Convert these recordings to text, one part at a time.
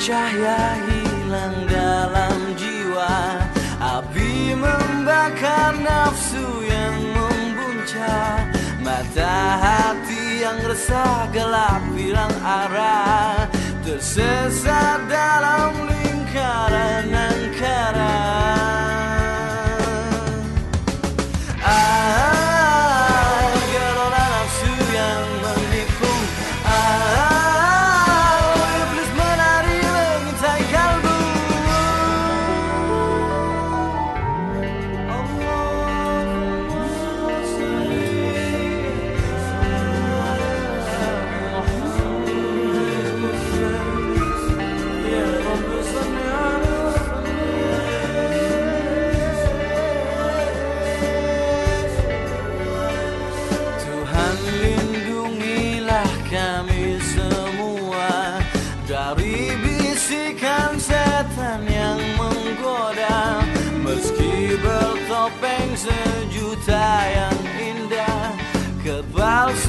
cahaya hilang dalam jiwa Api membakar nafsu yang membuncah. Mata hati yang resah gelap hilang arah Tersesat dalam Dari bisikan setan yang menggoda Meski bertopeng sejuta yang indah berakhir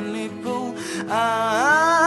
manipu. Ah.